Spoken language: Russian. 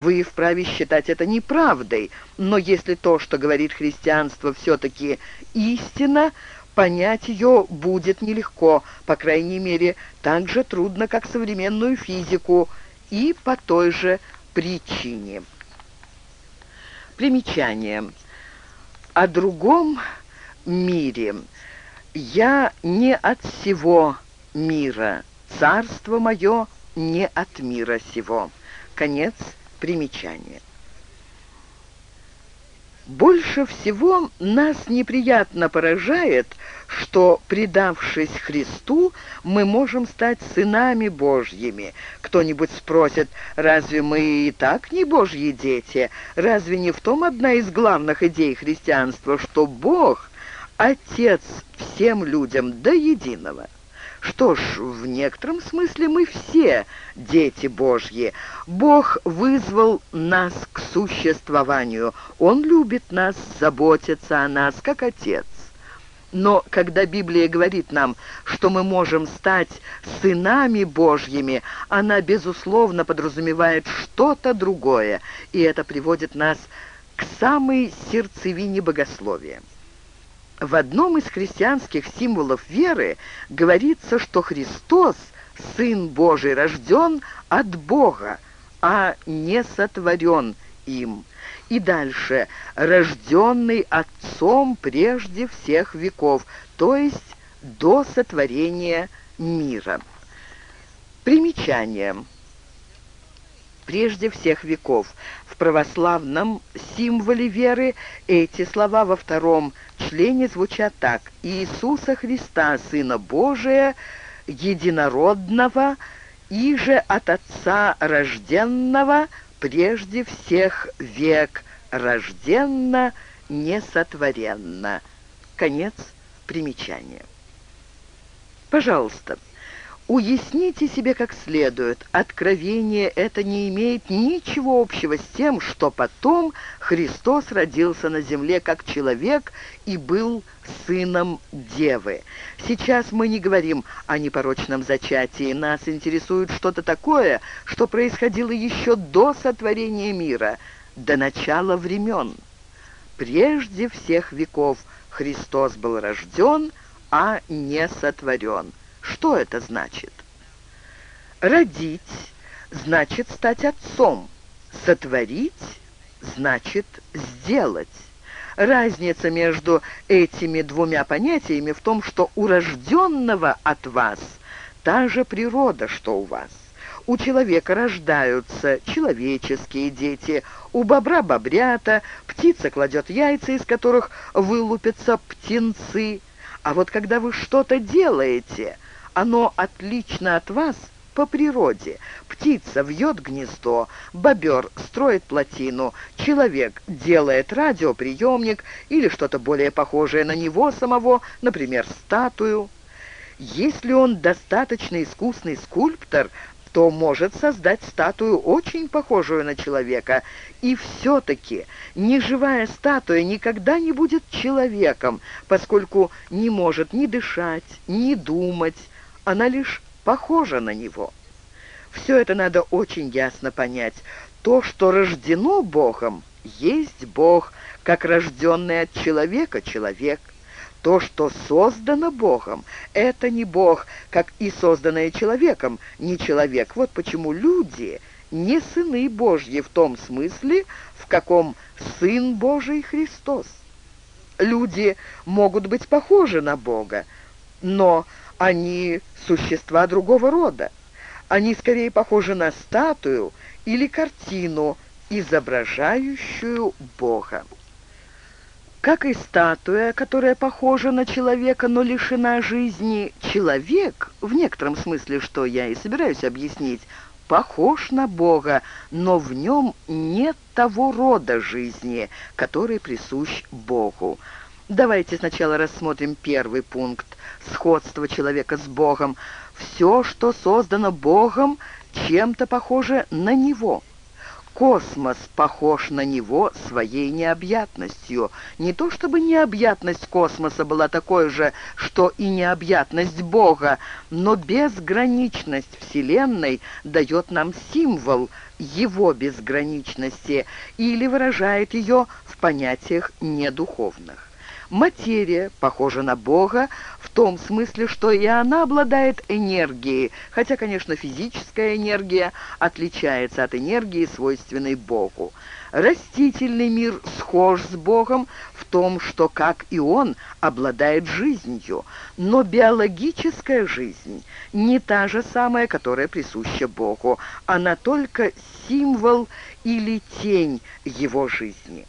Вы вправе считать это неправдой, но если то, что говорит христианство, все-таки истина, понять ее будет нелегко, по крайней мере, так же трудно, как современную физику, и по той же причине. Примечание. О другом мире. Я не от всего мира, царство мое не от мира сего. Конец примечания. Больше всего нас неприятно поражает, что, предавшись Христу, мы можем стать сынами Божьими. Кто-нибудь спросит, разве мы и так не Божьи дети? Разве не в том одна из главных идей христианства, что Бог — Отец всем людям до единого? Что ж, в некотором смысле мы все дети Божьи. Бог вызвал нас к существованию. Он любит нас, заботится о нас, как Отец. Но когда Библия говорит нам, что мы можем стать сынами Божьими, она, безусловно, подразумевает что-то другое, и это приводит нас к самой сердцевине богословия. В одном из христианских символов веры говорится, что Христос, Сын Божий, рожден от Бога, а не сотворен им. И дальше, рожденный Отцом прежде всех веков, то есть до сотворения мира. Примечание прежде всех веков. В православном символе веры эти слова во втором члене звучат так. «Иисуса Христа, Сына Божия, единородного, и же от Отца рожденного, прежде всех век, рожденно, несотворенно». Конец примечания. Пожалуйста, Уясните себе как следует, откровение это не имеет ничего общего с тем, что потом Христос родился на земле как человек и был сыном Девы. Сейчас мы не говорим о непорочном зачатии, нас интересует что-то такое, что происходило еще до сотворения мира, до начала времен. Прежде всех веков Христос был рожден, а не сотворен. Что это значит? Родить значит стать отцом. Сотворить значит сделать. Разница между этими двумя понятиями в том, что у рожденного от вас та же природа, что у вас. У человека рождаются человеческие дети, у бобра бобрята, птица кладет яйца, из которых вылупятся птенцы. А вот когда вы что-то делаете – оно отлично от вас по природе. Птица вьет гнездо, бобер строит плотину, человек делает радиоприемник или что-то более похожее на него самого, например, статую. Если он достаточно искусный скульптор, то может создать статую, очень похожую на человека. И все-таки неживая статуя никогда не будет человеком, поскольку не может ни дышать, ни думать, она лишь похожа на него. Все это надо очень ясно понять. То, что рождено Богом, есть Бог, как рожденный от человека человек. То, что создано Богом, это не Бог, как и созданное человеком, не человек. Вот почему люди не сыны Божьи в том смысле, в каком Сын Божий Христос. Люди могут быть похожи на Бога, но они существа другого рода. Они скорее похожи на статую или картину, изображающую Бога. Как и статуя, которая похожа на человека, но лишена жизни, человек, в некотором смысле, что я и собираюсь объяснить, похож на Бога, но в нем нет того рода жизни, который присущ Богу. Давайте сначала рассмотрим первый пункт – сходство человека с Богом. Все, что создано Богом, чем-то похоже на Него. Космос похож на него своей необъятностью. Не то чтобы необъятность космоса была такой же, что и необъятность Бога, но безграничность Вселенной дает нам символ его безграничности или выражает ее в понятиях недуховных. Материя похожа на Бога в том смысле, что и она обладает энергией, хотя, конечно, физическая энергия отличается от энергии, свойственной Богу. Растительный мир схож с Богом в том, что, как и он, обладает жизнью, но биологическая жизнь не та же самая, которая присуща Богу, она только символ или тень его жизни.